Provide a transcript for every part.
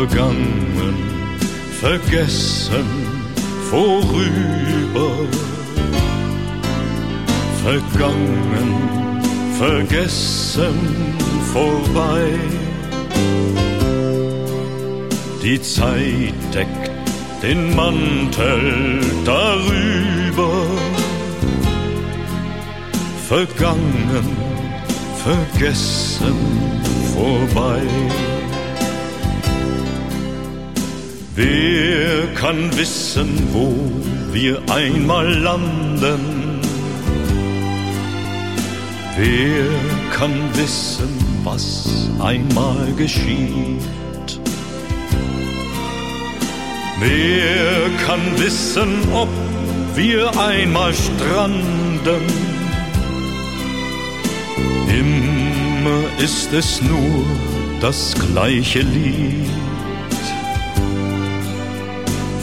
vergangen, vergessen, vorüber. Vergangen, vergessen, vorbei. Die Zeit deckt den Mantel darüber. Vergangen, vergessen, vorbei. Wer kann wissen, wo wir einmal landen? Wer kann wissen, was einmal geschieht? Wer kann wissen, ob wir einmal stranden? Immer ist es nur das gleiche Lied.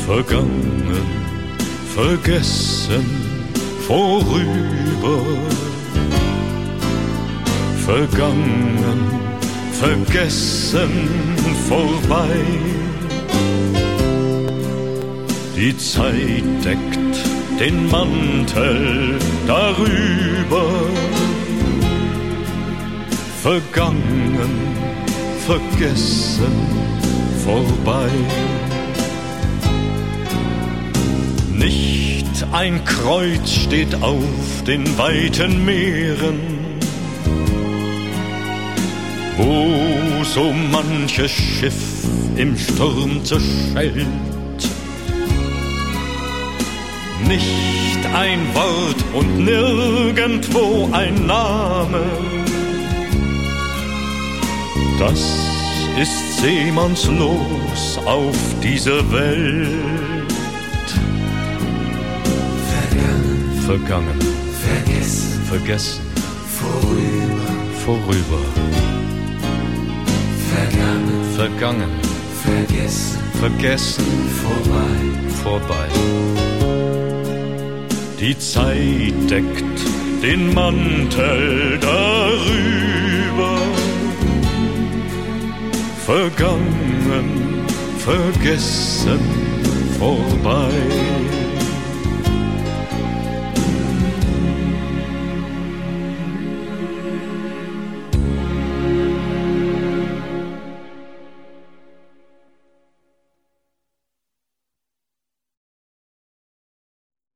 Vergangen, vergessen, vorüber. Vergangen, vergessen, vorbei. Die Zeit deckt den Mantel darüber. Vergangen, vergessen, vorbei. Nicht ein Kreuz steht auf den weiten Meeren, wo so manches Schiff im Sturm zerschellt. Nicht ein Wort und nirgendwo ein Name. Das ist seemannslos auf dieser Welt. Vergangen, vergessen, vergessen, vorüber, vorüber, vergangen, vergangen, vergessen, vergessen, vorbei, vorbei. Die Zeit deckt den Mantel darüber, vergangen, vergessen, vorbei.